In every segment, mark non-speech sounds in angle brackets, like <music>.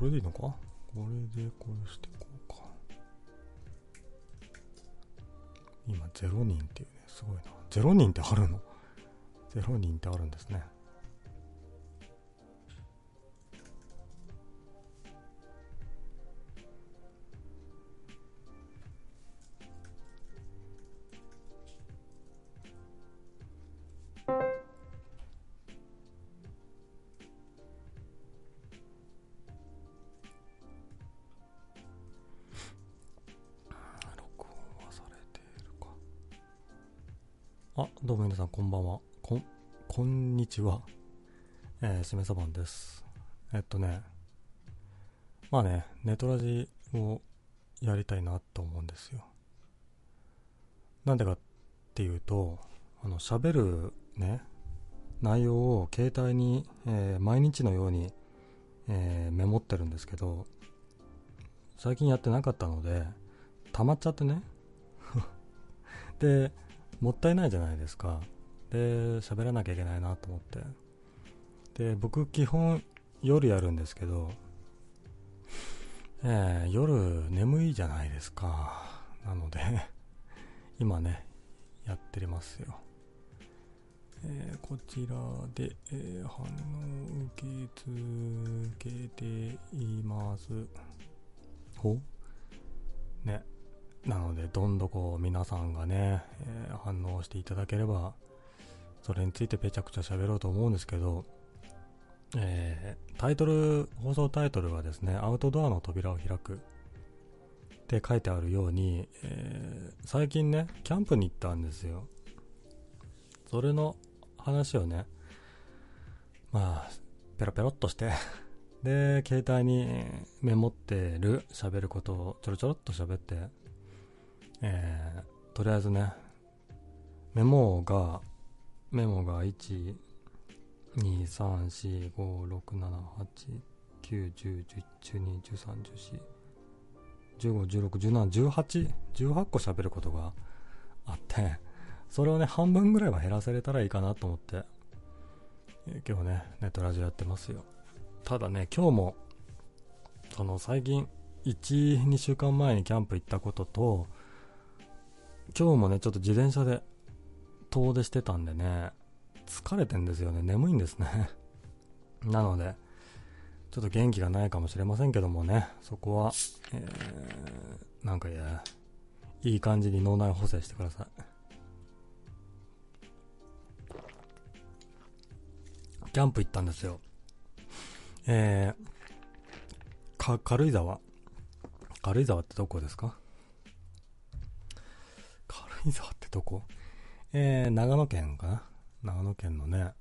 これでいいのか？これでこれしていこうか。今0人っていうね、すごいな。0人ってあるの ?0 人ってあるんですね。あ、どうも皆さんこんばんは。こん、こんにちは。えー、しめさばんです。えっとね、まあね、ネトラジをやりたいなと思うんですよ。なんでかっていうと、あの、喋るね、内容を携帯に、えー毎日のように、えーメモってるんですけど、最近やってなかったので、溜まっちゃってね。<laughs> で、もったいないじゃないですか。で、喋らなきゃいけないなと思って。で、僕基本夜やるんですけど、えー夜眠いじゃないですか。なので、今ね、やってますよ。えーこちらで、えー反応受け付けています。ほね。なので、どんどこう皆さんがね、えー反応していただければ、それについてぺちゃくちゃ喋ろうと思うんですけど、えータイトル、放送タイトルはですね、アウトドアの扉を開くって書いてあるように、えー最近ね、キャンプに行ったんですよ。それの話をね、まあ、ペロペロっとして、で、携帯にメモってる、喋ることをちょろちょろっと喋って、えー、とりあえずね、メモが、メモが1、2、3、4、5、6、7、8、9、10、11、12、13、14、15、16、17、18、18個喋ることがあって、それをね、半分ぐらいは減らせれたらいいかなと思って、今日ね、ネットラジオやってますよ。ただね、今日も、その最近、1、2週間前にキャンプ行ったことと、今日もね、ちょっと自転車で遠出してたんでね、疲れてんですよね。眠いんですね。<laughs> なので、ちょっと元気がないかもしれませんけどもね、そこは、えー、なんかいや、いい感じに脳内補正してください。キャンプ行ったんですよ。えー、か、軽井沢。軽井沢ってどこですか？軽井沢ってどこえー、長野県かな？長野県のね、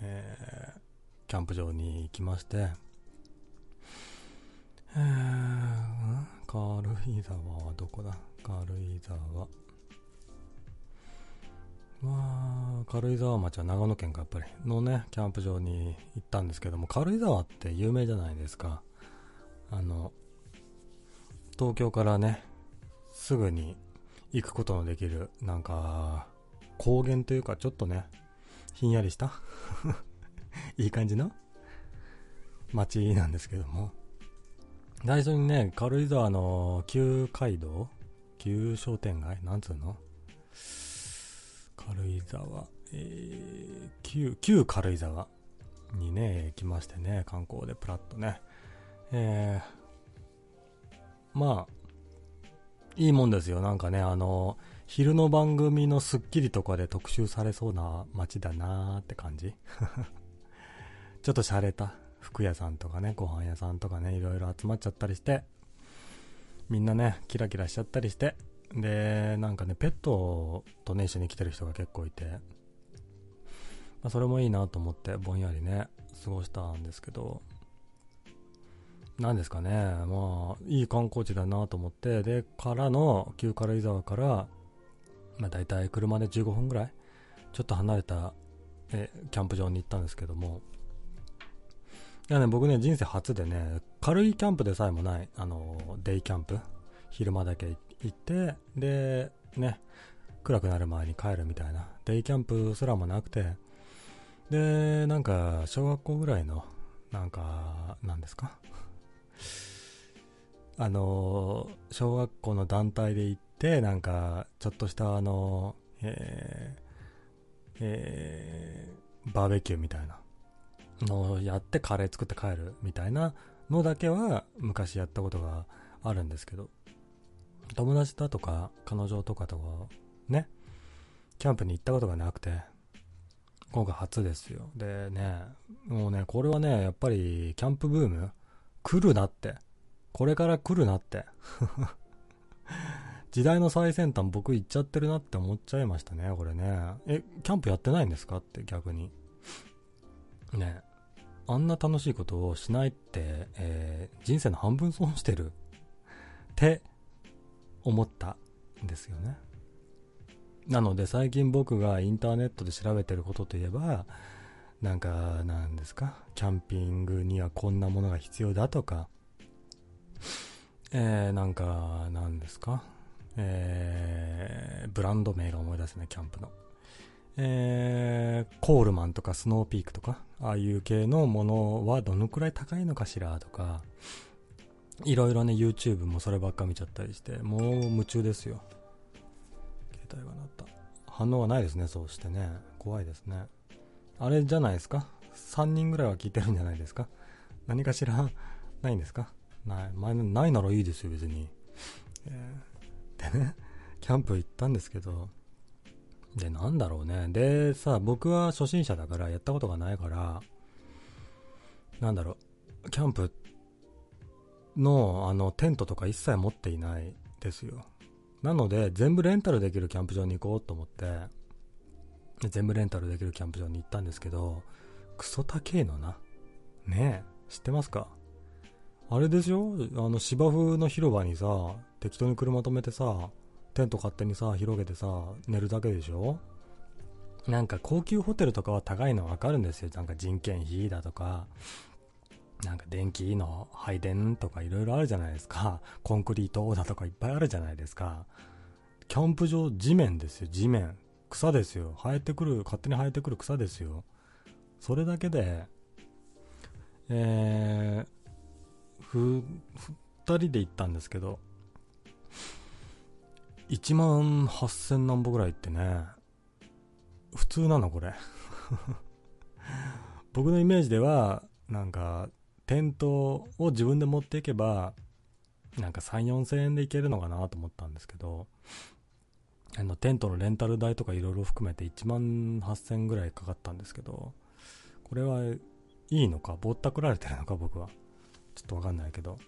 えー、キャンプ場に行きまして、えー、軽井沢はどこだ？軽井沢。まあ、軽井沢町は長野県かやっぱりのね、キャンプ場に行ったんですけども、軽井沢って有名じゃないですか。あの、東京からね、すぐに行くことのできる、なんか、高原というかちょっとね、ひんやりした <laughs> いい感じの街なんですけども。最初にね、軽井沢の旧街道旧商店街なんつうの？軽井沢、えー、旧、旧軽井沢にね、来ましてね、観光でプラッとね。えー、まあ、いいもんですよ。なんかね、あの、昼の番組のスッキリとかで特集されそうな街だなーって感じ。<laughs> ちょっと洒落た服屋さんとかね、ご飯屋さんとかね、いろいろ集まっちゃったりして、みんなね、キラキラしちゃったりして、で、なんかね、ペットとね、一緒に来てる人が結構いて、まあ、それもいいなと思って、ぼんやりね、過ごしたんですけど、なんですかね、まあ、いい観光地だなと思って、で、からの、旧軽井沢から、まあ大体車で15分ぐらい、ちょっと離れた、え、キャンプ場に行ったんですけども、いやね、僕ね、人生初でね、軽いキャンプでさえもない、あの、デイキャンプ、昼間だけ行って、で、ね、暗くなる前に帰るみたいな、デイキャンプすらもなくて、で、なんか、小学校ぐらいの、なんか、なんですか？あの、小学校の団体で行って、なんか、ちょっとしたあの、えー、えー、バーベキューみたいなのをやってカレー作って帰るみたいなのだけは昔やったことがあるんですけど、友達だとか彼女とかとかね、キャンプに行ったことがなくて、今回初ですよ。でね、もうね、これはね、やっぱりキャンプブーム来るなって。これから来るなって。<laughs> 時代の最先端僕行っちゃってるなって思っちゃいましたね、これね。え、キャンプやってないんですかって逆に。ねあんな楽しいことをしないって、えー、人生の半分損してるって思ったんですよね。なので最近僕がインターネットで調べてることといえば、なんか、なんですか、キャンピングにはこんなものが必要だとか、えー、なんか、なんですか、えー、ブランド名が思い出せない、キャンプの。えー、コールマンとかスノーピークとか、ああいう系のものはどのくらい高いのかしらとか、いろいろね、YouTube もそればっか見ちゃったりして、もう夢中ですよ。携帯が鳴った。反応はないですね、そうしてね。怖いですね。あれじゃないですか ?3 人ぐらいは聞いてるんじゃないですか？何かしらないんですか？ない、ないならいいですよ、別に。え、でね、キャンプ行ったんですけど、で、なんだろうね。で、さ、僕は初心者だから、やったことがないから、なんだろう、キャンプの、あの、テントとか一切持っていないですよ。なので、全部レンタルできるキャンプ場に行こうと思って、全部レンタルできるキャンプ場に行ったんですけど、クソ高えのな。ねえ、知ってますか？あれですよあの芝生の広場にさ、適当に車止めてさ、テント勝手にさ、広げてさ、寝るだけでしょ？なんか高級ホテルとかは高いのわかるんですよ。なんか人件費だとか、なんか電気の配電とかいろいろあるじゃないですか。コンクリートだとかいっぱいあるじゃないですか。キャンプ場、地面ですよ、地面。草ですよ。生えてくる、勝手に生えてくる草ですよ。それだけで、えー、ふ、二人で行ったんですけど、1万8000何歩ぐらいってね、普通なのこれ <laughs> 僕のイメージでは、なんか、テントを自分で持っていけば、なんか3、4000円でいけるのかなと思ったんですけど、あの、テントのレンタル代とかいろいろ含めて1万8000ぐらいかかったんですけど、これはいいのか？ぼったくられてるのか？僕は。ちょっとわかんないけど。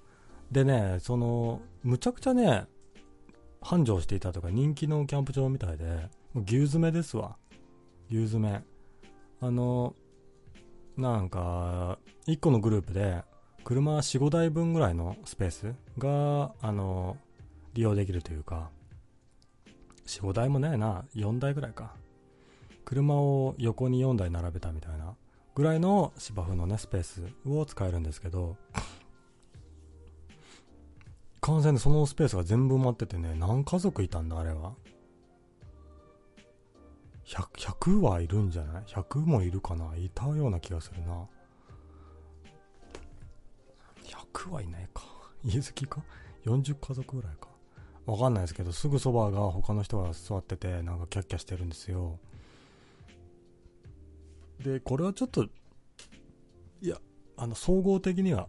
でね、その、むちゃくちゃね、繁盛していたとか人気のキャンプ場みたいで、牛詰めですわ。牛詰め。あの、なんか、1個のグループで、車4、5台分ぐらいのスペースが、あの、利用できるというか、4、5台もねえな、4台ぐらいか。車を横に4台並べたみたいなぐらいの芝生のね、スペースを使えるんですけど、完全にそのスペースが全部埋まっててね、何家族いたんだ、あれは。100、100はいるんじゃない ?100 もいるかな？いたような気がするな。100はいないか。家好きか ?40 家族ぐらいか。わかんないですけど、すぐそばが他の人が座ってて、なんかキャッキャしてるんですよ。で、これはちょっと、いや、あの、総合的には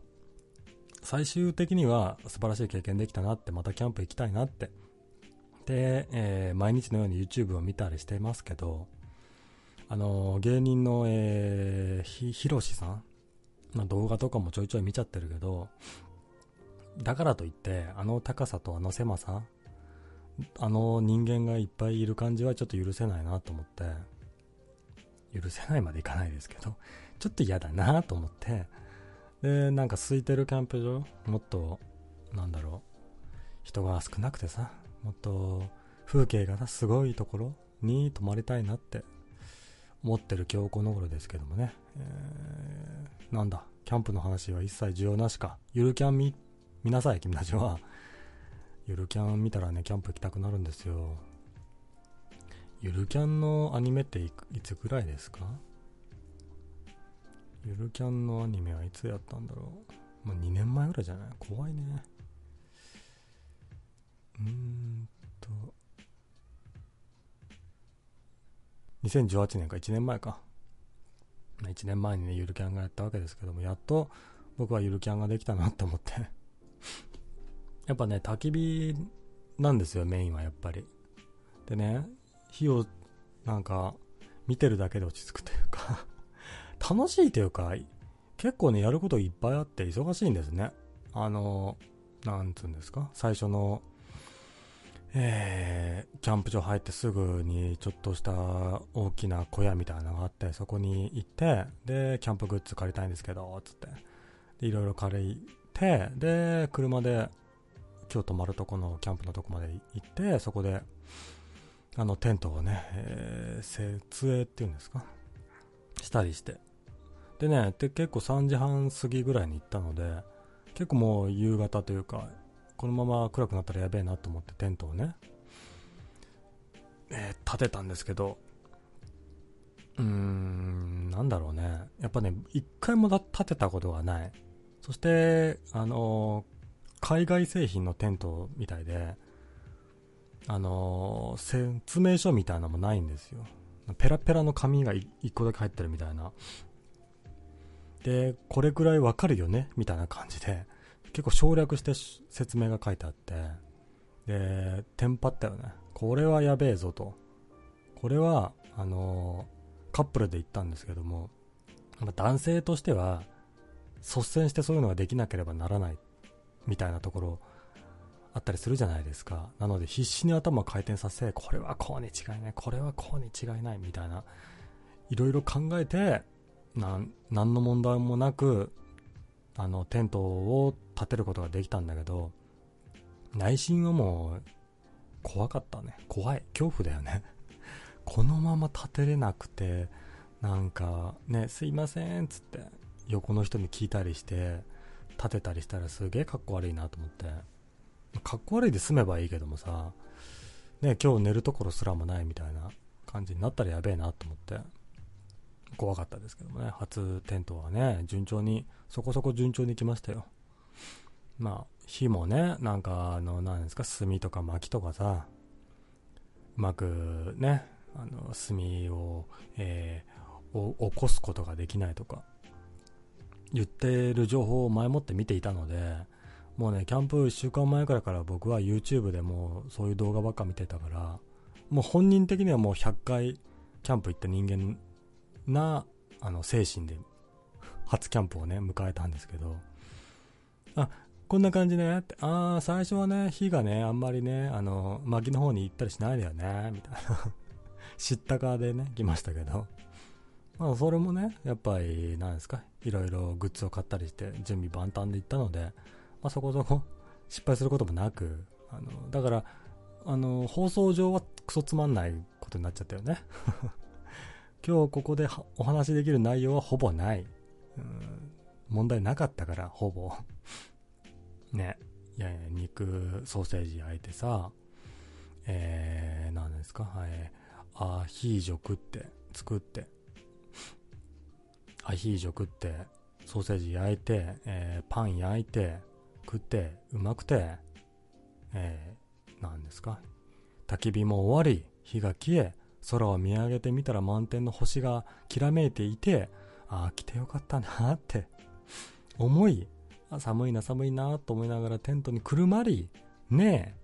最終的には素晴らしい経験できたなって、またキャンプ行きたいなって。で、えー、毎日のように YouTube を見たりしていますけど、あのー、芸人の、えー、ひ、ひろしさんの動画とかもちょいちょい見ちゃってるけど、だからといって、あの高さとあの狭さ、あの人間がいっぱいいる感じはちょっと許せないなと思って、許せないまでいかないですけど、<laughs> ちょっと嫌だなと思って、で、なんか空いてるキャンプ場、もっと、なんだろう、人が少なくてさ、もっと風景がすごいところに泊まりたいなって思ってる今日この頃ですけどもね、えー、なんだ、キャンプの話は一切需要なしか。ゆるキャン見、見なさい、君たちは。ゆるキャン見たらね、キャンプ行きたくなるんですよ。ゆるキャンのアニメっていつぐらいですか？ゆるキャンのアニメはいつやったんだろう。もう2年前ぐらいじゃない？怖いね。うーんと、2018年か1年前か。1年前にね、ゆるキャンがやったわけですけども、やっと僕はゆるキャンができたなと思ってやっぱね、焚き火なんですよ、メインはやっぱり。でね、火をなんか見てるだけで落ち着くというか <laughs> 楽しいというか、結構ね、やることいっぱいあって忙しいんですね。あの、なんつうんですか、最初の、えー、キャンプ場入ってすぐにちょっとした大きな小屋みたいなのがあって、そこに行って、で、キャンプグッズ借りたいんですけど、つって。で、いろいろ借りて、で、車で今日泊まるとこのキャンプのとこまで行って、そこで、あの、テントをね、えー、設営っていうんですか？したりして。でね、で結構3時半過ぎぐらいに行ったので、結構もう夕方というか、このまま暗くなったらやべえなと思ってテントをね、えー、立てたんですけど、うーん、なんだろうね。やっぱね、一回も立てたことがない。そして、あの海外製品のテントみたいで、あの、説明書みたいなのもないんですよ。ペラペラの紙が1個だけ入ってるみたいな。で、これくらいわかるよね？みたいな感じで、結構省略して説明が書いてあって、で、テンパったよね。これはやべえぞと。これは、あの、カップルで行ったんですけども、男性としては、率先してそういうのができなければならないみたいなところあったりするじゃないですか。なので必死に頭を回転させ、これはこうに違いない、これはこうに違いないみたいな、いろいろ考えて、なん、何の問題もなく、あの、テントを立てることができたんだけど、内心はもう、怖かったね。怖い。恐怖だよね。このまま立てれなくて、なんか、ね、すいませんっ、つって、横の人に聞いたりして、立てたりしたらすげえかっこ悪いなと思って。かっこ悪いで済めばいいけどもさ、ね、今日寝るところすらもないみたいな感じになったらやべえなと思って。怖かったですけどもね、初テントはね、順調に、そこそこ順調に来ましたよ。まあ、火もね、なんか、あの、何ですか、炭とか薪とかさ、うまくね、あの、炭を、えー、起こすことができないとか、言ってる情報を前もって見ていたので、もうね、キャンプ1週間前くらいから僕は YouTube でもそういう動画ばっか見てたから、もう本人的にはもう100回キャンプ行った人間な、あの、精神で初キャンプをね、迎えたんですけど、あ、こんな感じねって、ああ、最初はね、火がね、あんまりね、あの、薪の方に行ったりしないだよね、みたいな。<laughs> 知ったかでね、来ましたけど、まあ、それもね、やっぱり、なんですか、いろいろグッズを買ったりして、準備万端で行ったので、まあ、そこそこ <laughs> 失敗することもなく、あの、だから、あの、放送上はクソつまんないことになっちゃったよね。<laughs> 今日ここでお話しできる内容はほぼない。うん、問題なかったから、ほぼ。<laughs> ね。いやいや、肉、ソーセージ焼いてさ、えー、何ですか、はい、アヒージョ食って、作って、アヒージョ食って、ソーセージ焼いて、えー、パン焼いて、食って、うまくて、えー、何ですか？焚き火も終わり、火が消え、空を見上げてみたら満天の星がきらめいていて、ああ、来てよかったなって思い、寒いな寒いなと思いながらテントにくるまり、ね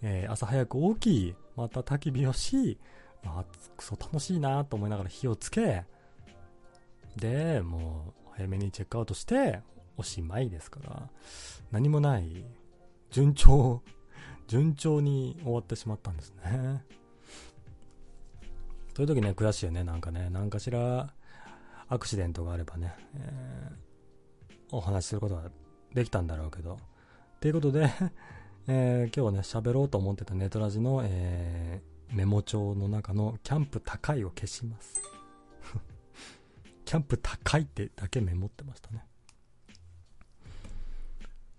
え、えー、朝早く起き、また焚き火をし、あ、くそ楽しいなと思いながら火をつけ、で、もう、早めにチェックアウトして、おしまいですから、何もない、順調、順調に終わってしまったんですね。そういう時ね、悔しいよね、なんかね、何かしら、アクシデントがあればね、えー、お話しすることはできたんだろうけど。ということでえー、今日ね、喋ろうと思ってたネトラジの、えー、メモ帳の中のキャンプ高いを消します。キャンプ高いってだけメモってましたね。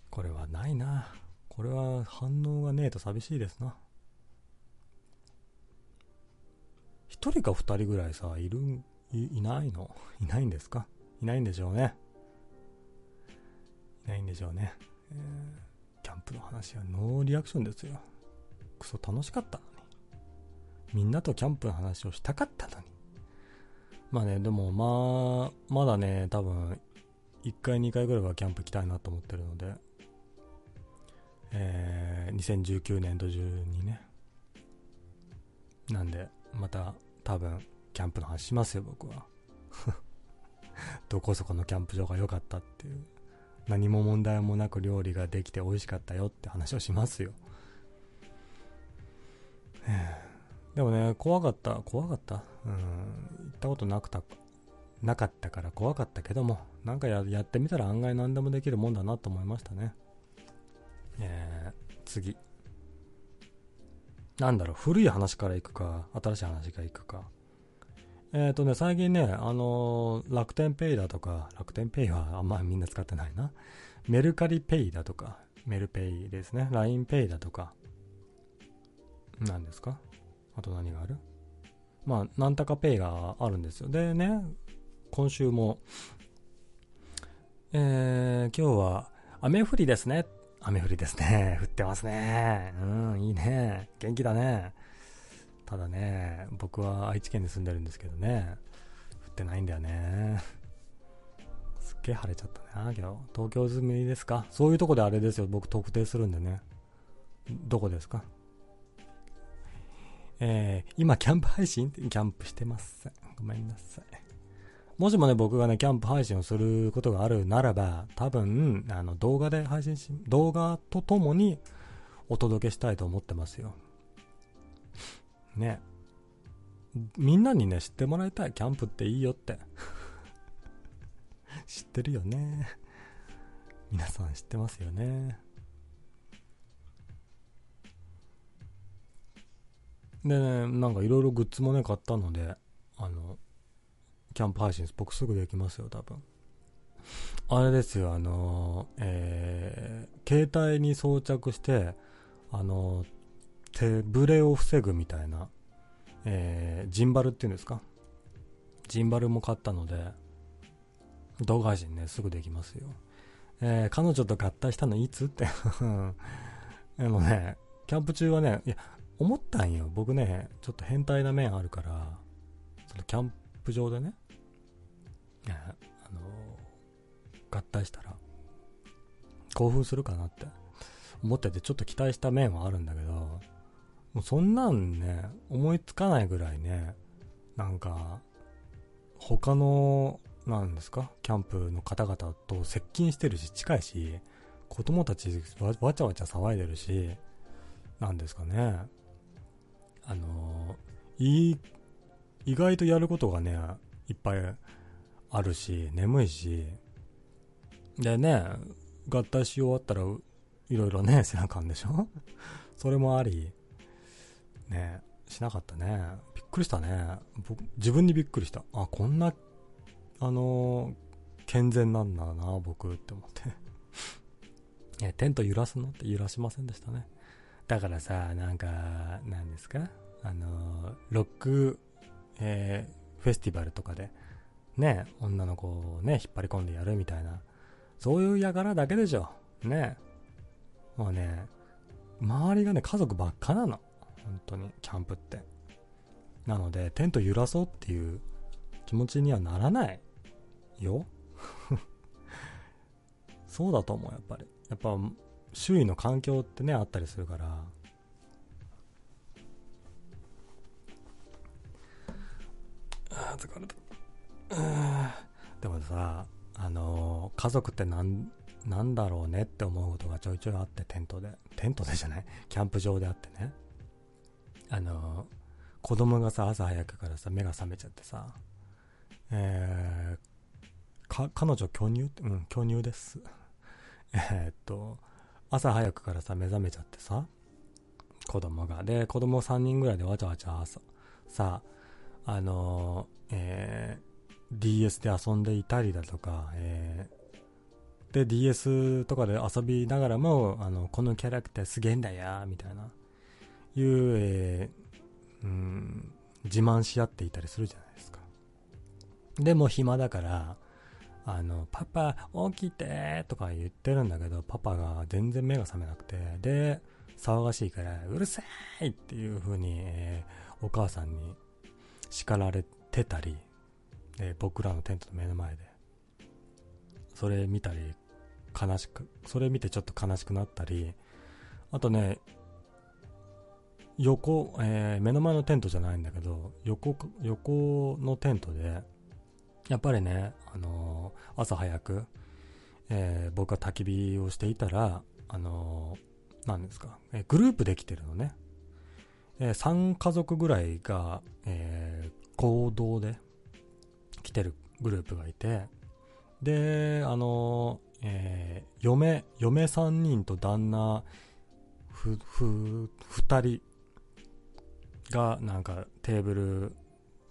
これはないな。これは反応がねえと寂しいですな。一人か二人ぐらいさ、いるい、いないの？いないんですか？いないんでしょうね。いないんでしょうね。えー、キャンプの話はノーリアクションですよ。クソ楽しかったのに。みんなとキャンプの話をしたかったのに。まあね、でもまあ、まだね、多分、1回2回ぐらいはキャンプ行きたいなと思ってるので、えー、2019年度中にね。なんで、また多分、キャンプの話しますよ、僕は。<laughs> どこそこのキャンプ場が良かったっていう。何も問題もなく料理ができて美味しかったよって話をしますよ。でもね、怖かった、怖かった。うん、行ったことなくた、なかったから怖かったけども、なんかやってみたら案外何でもできるもんだなと思いましたね。えー、次。なんだろう、古い話から行くか、新しい話から行くか。えっ、ー、とね、最近ね、あのー、楽天ペイだとか、楽天ペイはあんまりみんな使ってないな。メルカリペイだとか、メルペイですね。LINE ペイだとか。何ですか？あと何がある？まあ、なんたかペイがあるんですよ。でね、今週も、えー、今日は雨降りですね。雨降りですね。<laughs> 降ってますね。うん、いいね。元気だね。ただね、僕は愛知県に住んでるんですけどね、降ってないんだよね。すっげえ晴れちゃったな、今日。東京住みですか？そういうとこであれですよ、僕特定するんでね。どこですか？えー、今キャンプ配信？ってキャンプしてません。ごめんなさい。もしもね、僕がね、キャンプ配信をすることがあるならば、多分、あの、動画で配信し、動画とともにお届けしたいと思ってますよ。ね。みんなにね、知ってもらいたい。キャンプっていいよって。<laughs> 知ってるよね。皆さん知ってますよね。でね、なんかいろいろグッズもね、買ったので、あの、キャンプ配信僕すぐできますよ、多分。あれですよ、あの、えー、携帯に装着して、あの、手ぶれを防ぐみたいな、えー、ジンバルっていうんですか？ジンバルも買ったので、動画配信ね、すぐできますよ。えー、彼女と合体したのいつ？って <laughs> でもね、キャンプ中はね、いや、思ったんよ。僕ね、ちょっと変態な面あるから、そのキャンプ場でね、あの、合体したら、興奮するかなって思ってて、ちょっと期待した面はあるんだけど、もうそんなんね、思いつかないぐらいね、なんか、他の、なんですか、キャンプの方々と接近してるし、近いし、子供たちわちゃわちゃ騒いでるし、なんですかね。あのいい、意外とやることがね、いっぱいあるし、眠いし、でね、合体し終わったら、いろいろね、<laughs> せなあかんでしょ？それもあり、ね、しなかったね。びっくりしたね。僕、自分にびっくりした。あ、こんな、あのー、健全なんだな、僕って思って <laughs> え、テント揺らすの？って揺らしませんでしたね。だからさ、なんか、何ですか？あの、ロック、えー、フェスティバルとかで、ね、女の子をね、引っ張り込んでやるみたいな、そういう輩だけでしょ。ね。もうね、周りがね、家族ばっかなの。本当に、キャンプって。なので、テント揺らそうっていう気持ちにはならないよ。<laughs> そうだと思う、やっぱり。やっぱ、周囲の環境ってね、あったりするから。あ疲れた。でもさ、あのー、家族ってなんなんだろうねって思うことがちょいちょいあってテントで。テントでじゃない？キャンプ場であってね。あの子供がさ朝早くからさ目が覚めちゃってさえー、彼女巨乳？うん巨乳です。<laughs> え、っと朝早くからさ目覚めちゃってさ子供が。で子供3人ぐらいでわちゃわちゃ朝さあのえー、DS で遊んでいたりだとか、えーで、DS とかで遊びながらも、あの、このキャラクターすげえんだよ、みたいな、いう、えー、うん、自慢し合っていたりするじゃないですか。でも暇だから、あの、パパ、起きてとか言ってるんだけど、パパが全然目が覚めなくて、で、騒がしいから、うるさいっていう風に、えー、お母さんに叱られてたり、えー、僕らのテントの目の前で、それ見たり、悲しく、それ見てちょっと悲しくなったり、あとね、横、えー、目の前のテントじゃないんだけど、横、横のテントで、やっぱりね、あのー、朝早く、えー、僕が焚き火をしていたら、あのー、何ですか、えグループできてるのね。え3家族ぐらいが、え合同で来てるグループがいて、で、あのえ嫁、嫁3人と旦那、ふ、ふ、2人がなんかテーブル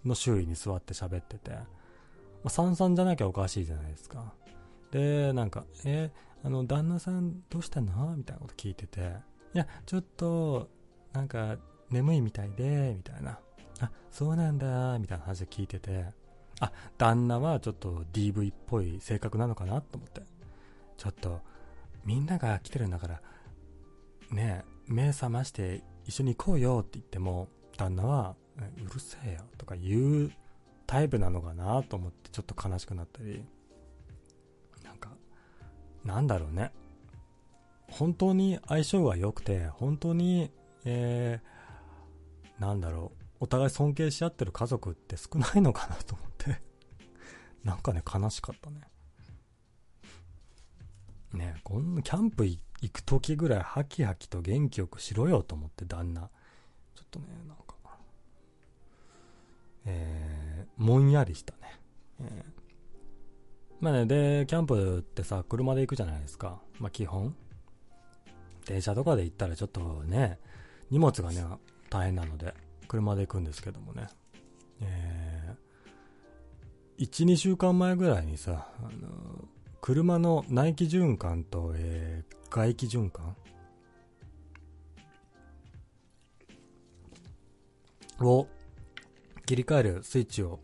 の周囲に座って喋ってて、まあ、三々じゃなきゃおかしいじゃないですか。で、なんか、えあの、旦那さんどうしたの？みたいなこと聞いてて、いや、ちょっと、なんか、眠いみたいで、みたいな。あ、そうなんだ、みたいな話で聞いてて、あ、旦那はちょっと DV っぽい性格なのかなと思って。ちょっと、みんなが来てるんだから、ね目覚まして一緒に行こうよって言っても、旦那は、うるせえよとか言うタイプなのかなと思ってちょっと悲しくなったり、なんか、なんだろうね。本当に相性が良くて、本当に、えー、なんだろう、お互い尊敬し合ってる家族って少ないのかなと思って <laughs> なんかね、悲しかったね。ねこんなキャンプ行く時ぐらいハキハキと元気よくしろよと思って旦那。ちょっとね、なんか、えー、もんやりしたね。えー、まあね、で、キャンプってさ、車で行くじゃないですか。まあ基本。電車とかで行ったらちょっとね、荷物がね、大変なので、車で行くんですけどもね。えー、1、2週間前ぐらいにさ、あの車の内気循環と、えー、外気循環を切り替えるスイッチを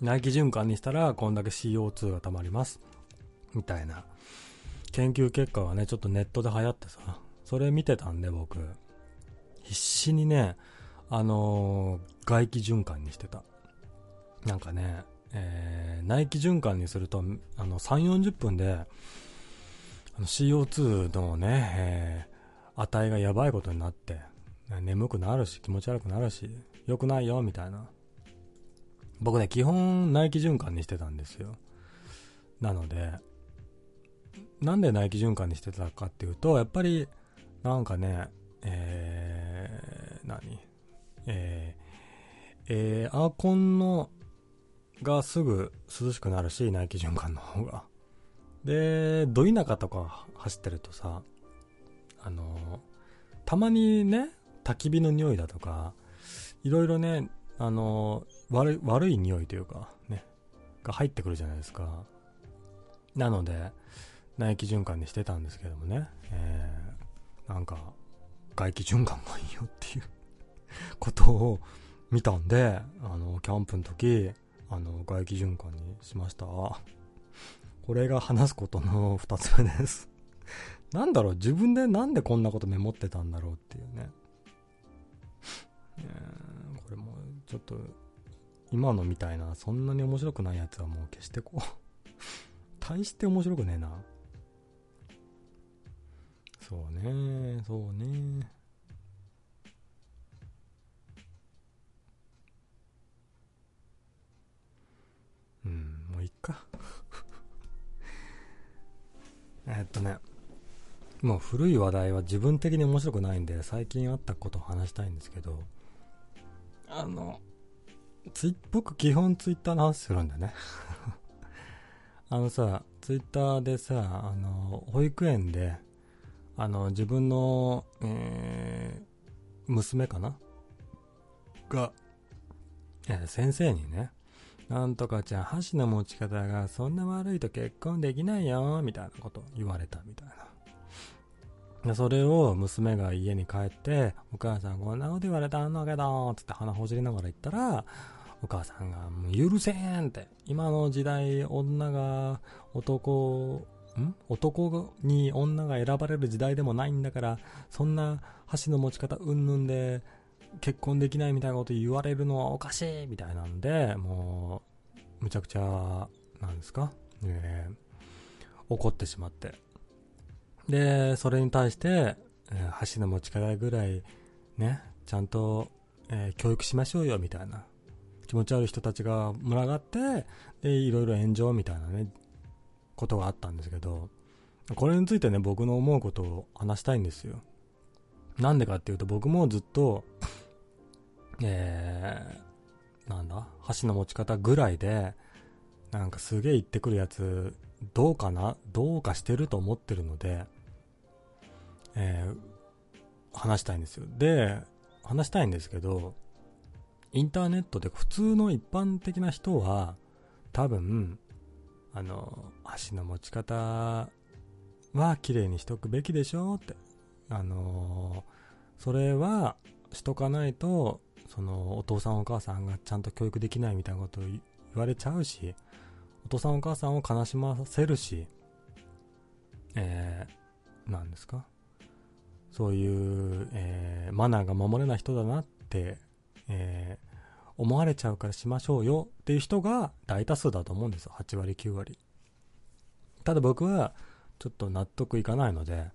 内気循環にしたらこんだけ CO2 が溜まりますみたいな研究結果がねちょっとネットで流行ってさそれ見てたんで僕必死にねあのー、外気循環にしてた。なんかねえー、内気循環にするとあの3 4 0分であの CO2 のね、えー、値がやばいことになって眠くなるし気持ち悪くなるし良くないよみたいな。僕ね基本内気循環にしてたんですよ。なのでなんで内気循環にしてたかっていうとやっぱりなんかねえー、何？えー、えー、アーコンのがすぐ涼しくなるし内気循環の方が。でど田舎とか走ってるとさあのたまにね焚き火の匂いだとか、いろいろね、あの悪い、悪い匂いというか、ね、が入ってくるじゃないですか。なので、内気循環にしてたんですけどもね、えー、なんか、外気循環がいいよっていうことを見たんで、あの、キャンプの時、あの、外気循環にしました。これが話すことの二つ目ですなんだろう、自分でなんでこんなことメモってたんだろうっていうね。これもちょっと今のみたいなそんなに面白くないやつはもう消してこう <laughs> 大して面白くねえなそうねそうね。うんもういっか。<laughs> えっとねもう古い話題は自分的に面白くないんで最近あったことを話したいんですけどあの、ツイ僕基本ツイッターの話するんだね。<laughs> あのさ、ツイッターでさ、あの、保育園で、あの、自分の、えー、娘かな？が、先生にね、なんとかちゃん、箸の持ち方がそんな悪いと結婚できないよ、みたいなこと言われたみたいな。で、それを娘が家に帰って、お母さんこんなこと言われたんだけど、つって鼻ほじりながら言ったら、お母さんが、もう許せんって、今の時代、女が男、ん？男に女が選ばれる時代でもないんだから、そんな箸の持ち方うんぬんで結婚できないみたいなこと言われるのはおかしいみたいなんで、もう、むちゃくちゃ、なんですか、えー、怒ってしまって。で、それに対して、えー、箸の持ち方ぐらい、ね、ちゃんと、えー、教育しましょうよみたいな。気持ち悪い人たちが群がって、で、いろいろ炎上みたいなね、ことがあったんですけど、これについてね、僕の思うことを話したいんですよ。なんでかっていうと、僕もずっと、えー、なんだ、箸の持ち方ぐらいで、なんかすげえ言ってくるやつ、どうかなどうかしてると思ってるので、えー、話したいんですよ。で、話したいんですけど、インターネットで普通の一般的な人は、多分、あの、足の持ち方は綺麗にしとくべきでしょって。あのそれはしとかないと、その、お父さんお母さんがちゃんと教育できないみたいなことを言われちゃうし、お父さんお母さんを悲しませるし、えー、なんですか？そういう、えー、マナーが守れない人だなって、えー、思われちゃうからしましょうよっていう人が大多数だと思うんですよ。8割、9割。ただ僕はちょっと納得いかないので、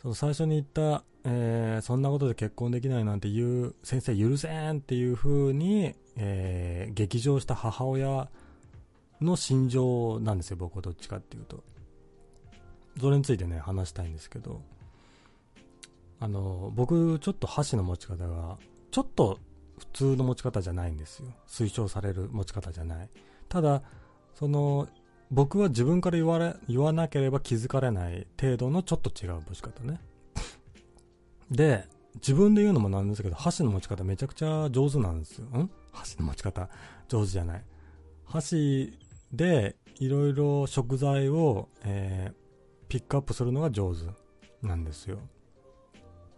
その最初に言った、えー、そんなことで結婚できないなんて言う先生許せんっていう風に、えー、激情した母親の心情なんですよ、僕はどっちかっていうと。それについてね、話したいんですけど、あの、僕、ちょっと箸の持ち方が、ちょっと普通の持ち方じゃないんですよ。推奨される持ち方じゃない。ただ、その、僕は自分から言われ、言わなければ気づかれない程度のちょっと違う持ち方ね。で、自分で言うのもなんですけど、箸の持ち方めちゃくちゃ上手なんですよ。ん？箸の持ち方上手じゃない。箸でいろいろ食材を、えー、ピックアップするのが上手なんですよ。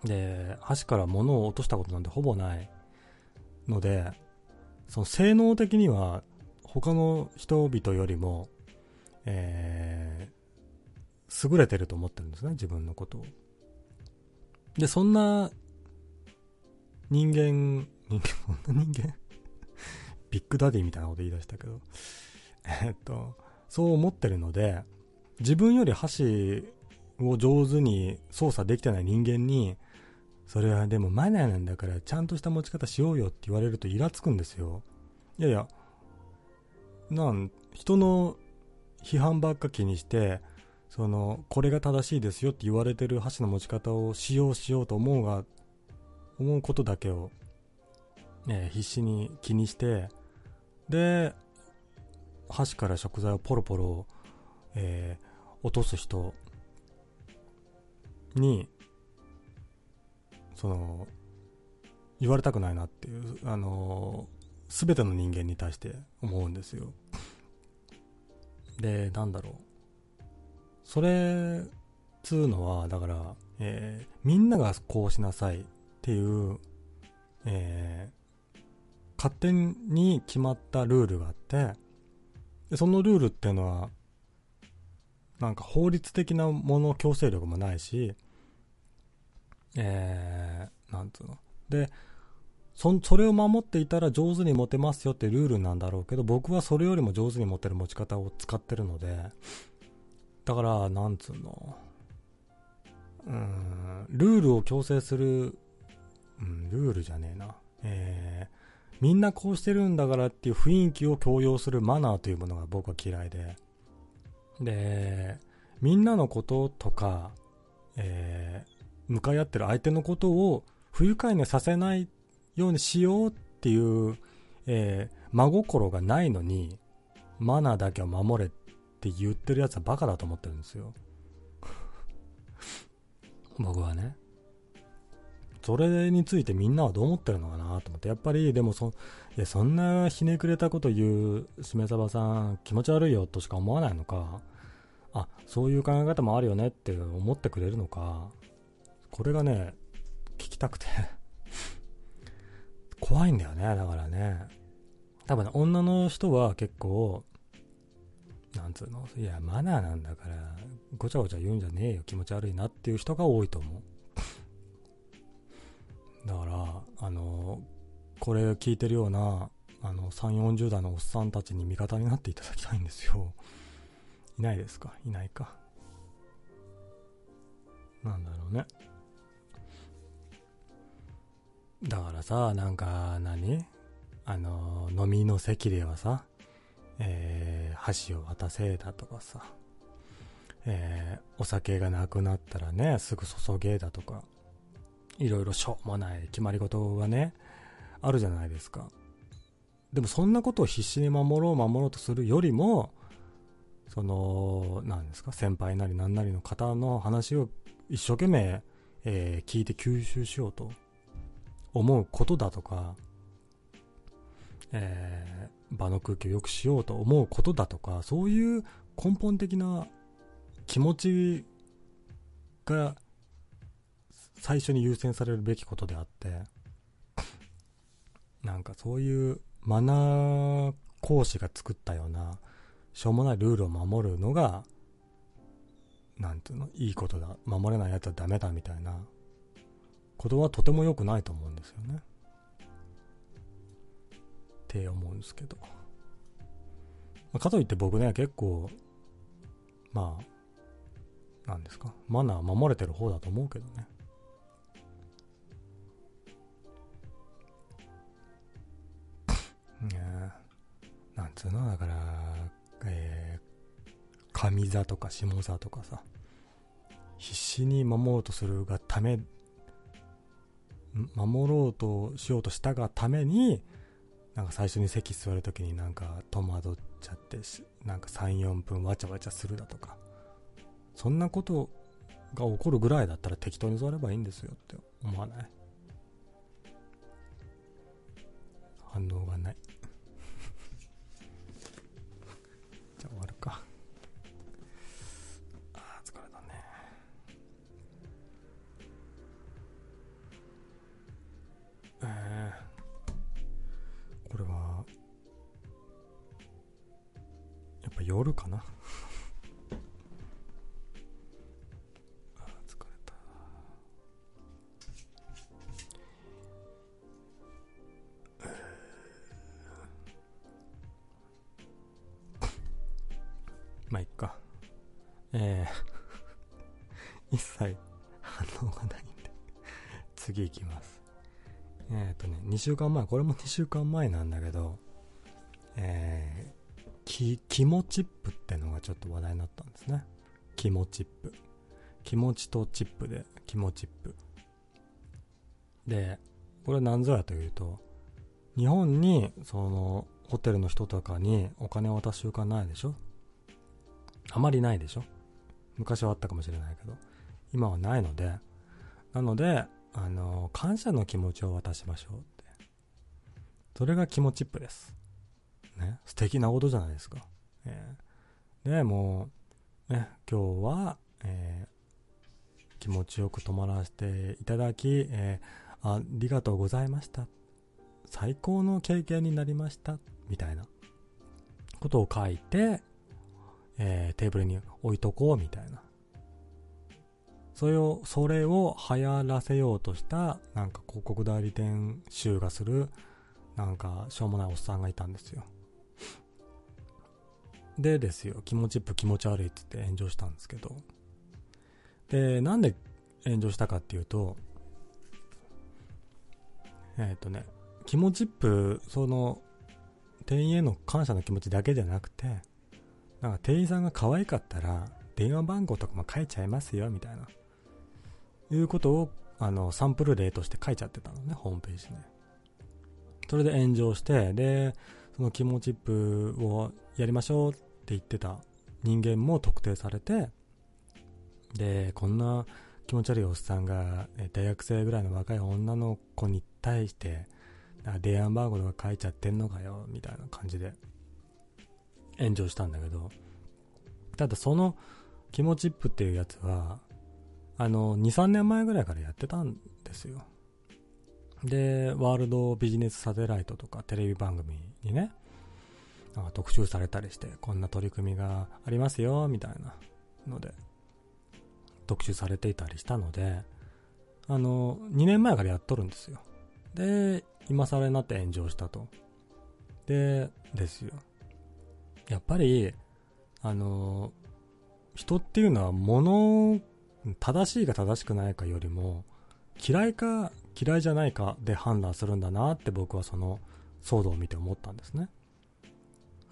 で、箸から物を落としたことなんてほぼないので、その性能的には他の人々よりも、えー、優れてると思ってるんですね、自分のことを。で、そんな人間、人間、そんな人間ビッグダディみたいなこと言い出したけど、えっと、そう思ってるので、自分より箸を上手に操作できてない人間に、それはでもマナーなんだからちゃんとした持ち方しようよって言われるとイラつくんですよ。いやいや、なん、人の批判ばっか気にして、その、これが正しいですよって言われてる箸の持ち方をしようしようと思うが、思うことだけを、ね、必死に気にして、で、箸から食材をポロポロ、えー、落とす人に、その、言われたくないなっていう、あのすべての人間に対して思うんですよ。で、なんだろう。それ、つうのは、だから、えー、みんながこうしなさいっていう、えー、勝手に決まったルールがあって、でそのルールっていうのは、なんか法律的なもの強制力もないし、えー、なんつうの。で、そ、それを守っていたら上手に持てますよってルールなんだろうけど、僕はそれよりも上手に持てる持ち方を使ってるので、だから、なんつうの。うん、ルールを強制する、うん、ルールじゃねえな。えー、みんなこうしてるんだからっていう雰囲気を強要するマナーというものが僕は嫌いで。で、みんなのこととか、えー、向かい合ってる相手のことを不愉快にさせないようにしようっていう、えー、真心がないのに、マナーだけを守れって言ってるやつはバカだと思ってるんですよ。<laughs> 僕はね。それについてみんなはどう思ってるのかなと思って。やっぱり、でもそ、いや、そんなひねくれたこと言う、しめさばさん、気持ち悪いよとしか思わないのか、あ、そういう考え方もあるよねって思ってくれるのか、これがね、聞きたくて <laughs> 怖いんだよね、だからね。多分ね、女の人は結構、なんつうの？いや、マナーなんだから、ごちゃごちゃ言うんじゃねえよ、気持ち悪いなっていう人が多いと思う。<laughs> だから、あの、これ聞いてるような、あの、3、40代のおっさんたちに味方になっていただきたいんですよ。いないですか？いないか。なんだろうね。だからさ、なんか何、あの、飲みの席ではさ、えー、箸を渡せだとかさ、えー、お酒がなくなったらね、すぐ注げだとか、いろいろしょうもない決まり事がね、あるじゃないですか。でもそんなことを必死に守ろう守ろうとするよりも、その、なんですか、先輩なり何なりの方の話を一生懸命、えー、聞いて吸収しようと思うことだとか、えー、場の空気を良くしようと思うことだとか、そういう根本的な気持ちが最初に優先されるべきことであって、なんかそういうマナー講師が作ったような、しょうもないルールを守るのが、なんていうの、いいことだ、守れないやつはダメだみたいな。ことはとても良くないと思うんですよね。って思うんですけど。まあ、かといって僕ね、結構、まあ、なんですか、マナー守れてる方だと思うけどね。ねなんつうの、だから、えー、上座とか下座とかさ、必死に守ろうとするがため、守ろうとしようとしたがために、なんか最初に席座る時になんか戸惑っちゃって、なんか3、4分わちゃわちゃするだとか、そんなことが起こるぐらいだったら適当に座ればいいんですよって思わない？反応がない。やっぱ夜かな。まあ、いっか。えー一切反応がないんで次行きます。えっ、ー、とね、2週間前、これも2週間前なんだけど、えー、き、気持ちップってのがちょっと話題になったんですね。気持ちップ。気持ちとチップで、気持ちップ。で、これ何ぞやというと、日本に、その、ホテルの人とかにお金を渡す習慣ないでしょ？あまりないでしょ？昔はあったかもしれないけど、今はないので、なので、あの、感謝の気持ちを渡しましょうって。それが気持ちっぷです。ね、素敵なことじゃないですか。えー、で、もう、ね、今日は、えー、気持ちよく泊まらせていただき、えー、ありがとうございました。最高の経験になりました。みたいなことを書いて、えー、テーブルに置いとこうみたいな。それを、それを流行らせようとした、なんか広告代理店集がする、なんかしょうもないおっさんがいたんですよ。でですよ、気持ちっぷ気持ち悪いって言って炎上したんですけど。で、なんで炎上したかっていうと、えっ、ー、とね、気持ちっぷ、その、店員への感謝の気持ちだけじゃなくて、なんか店員さんが可愛かったら、電話番号とかも書いちゃいますよ、みたいな。いうことを、あの、サンプル例として書いちゃってたのね、ホームページね。それで炎上して、で、その気持ちップをやりましょうって言ってた人間も特定されて、で、こんな気持ち悪いおっさんが、大学生ぐらいの若い女の子に対して、電話番号とか書いちゃってんのかよ、みたいな感じで炎上したんだけど、ただその気持ちップっていうやつは、あの、2、3年前ぐらいからやってたんですよ。で、ワールドビジネスサテライトとかテレビ番組にね、なんか特集されたりして、こんな取り組みがありますよ、みたいなので、特集されていたりしたので、あの、2年前からやっとるんですよ。で、今更になって炎上したと。で、ですよ。やっぱり、あの、人っていうのは物、正しいか正しくないかよりも、嫌いか嫌いじゃないかで判断するんだなって僕はその騒動を見て思ったんですね。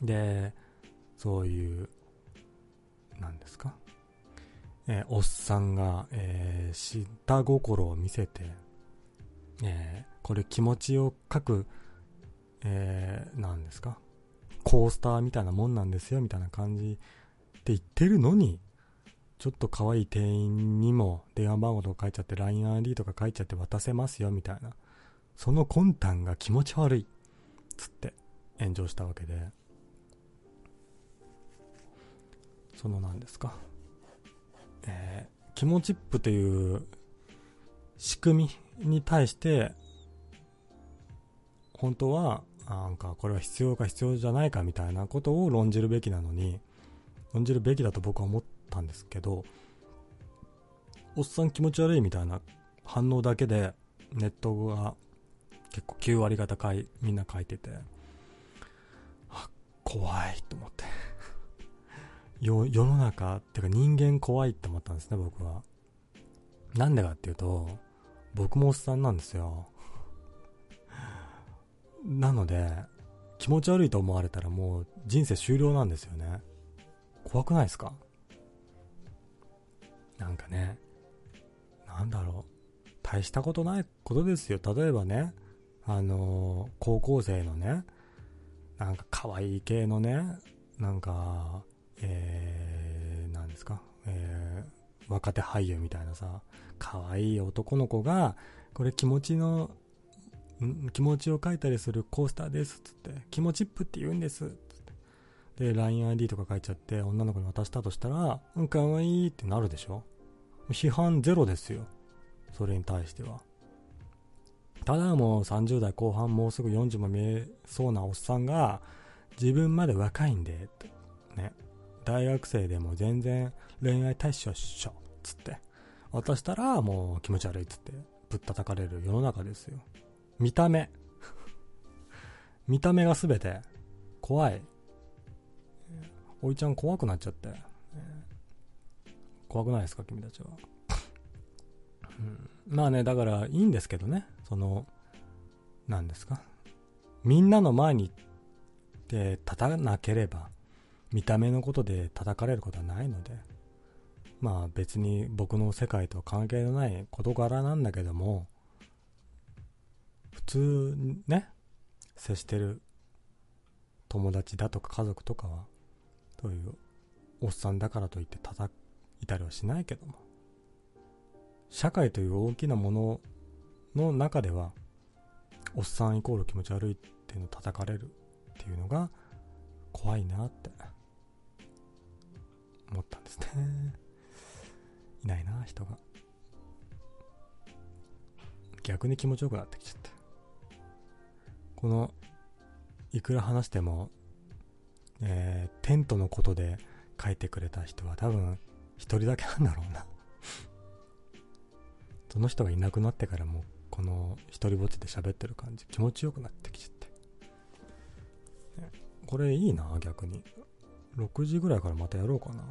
で、そういう、なんですか？えーおっさんが、えー下心を見せて、えーこれ気持ちを書く、えーなんですか？コースターみたいなもんなんですよ、みたいな感じって言ってるのに、ちょっと可愛い店員にも電話番号とか書いちゃって LINEID とか書いちゃって渡せますよみたいな。その魂胆が気持ち悪い。つって炎上したわけで。その何ですか？えー、気持ちっぷという仕組みに対して、本当は、なんかこれは必要か必要じゃないかみたいなことを論じるべきなのに、論じるべきだと僕は思ったんですけど、おっさん気持ち悪いみたいな反応だけでネットが結構9割方かいみんな書いてて、怖いと思って。よ世の中っていうか人間怖いって思ったんですね、僕は。なんでかっていうと、僕もおっさんなんですよ。<laughs> なので、気持ち悪いと思われたらもう人生終了なんですよね。怖くないですか？なんかね、なんだろう。大したことないことですよ。例えばね、あのー高校生のね、なんか可愛い系のね、なんか、えー、なんですか、えー、若手俳優みたいなさ、可愛い男の子が、これ気持ちの、気持ちを書いたりするコースターですっ、つって。気持ちっぷって言うんですっ、つって。で、LINEID とか書いちゃって女の子に渡したとしたら、うん、可愛いってなるでしょ？批判ゼロですよ。それに対しては。ただもう30代後半もうすぐ40も見えそうなおっさんが、自分まで若いんで、ね。大学生でも全然恋愛対象っしょ、つって。渡したらもう気持ち悪いっつって、ぶったたかれる世の中ですよ。見た目。<laughs> 見た目が全て、怖い。おいちゃん怖くなっちゃって。怖くないですか君たちは。うん、まあね、だからいいんですけどね。その、なんですか。みんなの前にで立たなければ、見た目のことで叩かれることはないので、まあ別に僕の世界と関係のない事柄なんだけども、普通ね、接してる友達だとか家族とかは、そういうおっさんだからといって叩いたりはしないけども、社会という大きなものの中では、おっさんイコール気持ち悪いっていうのを叩かれるっていうのが怖いなって。思ったんですね。いないな、人が。逆に気持ちよくなってきちゃって。この、いくら話しても、えー、テントのことで書いてくれた人は多分一人だけなんだろうな。<laughs> その人がいなくなってからもこの一人ぼっちで喋ってる感じ気持ちよくなってきちゃって、これいいな逆に6時ぐらいからまたやろうかな。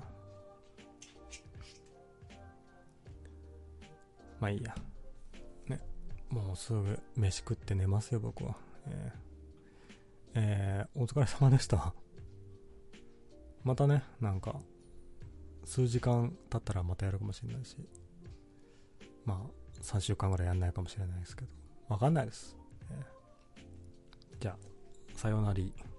まあいいや。ね。もうすぐ飯食って寝ますよ僕は。えー。えーお疲れ様でした。またねなんか数時間経ったらまたやるかもしれないし。まあ、3週間ぐらいやんないかもしれないですけど、わかんないです。えー。じゃあ、さようなら。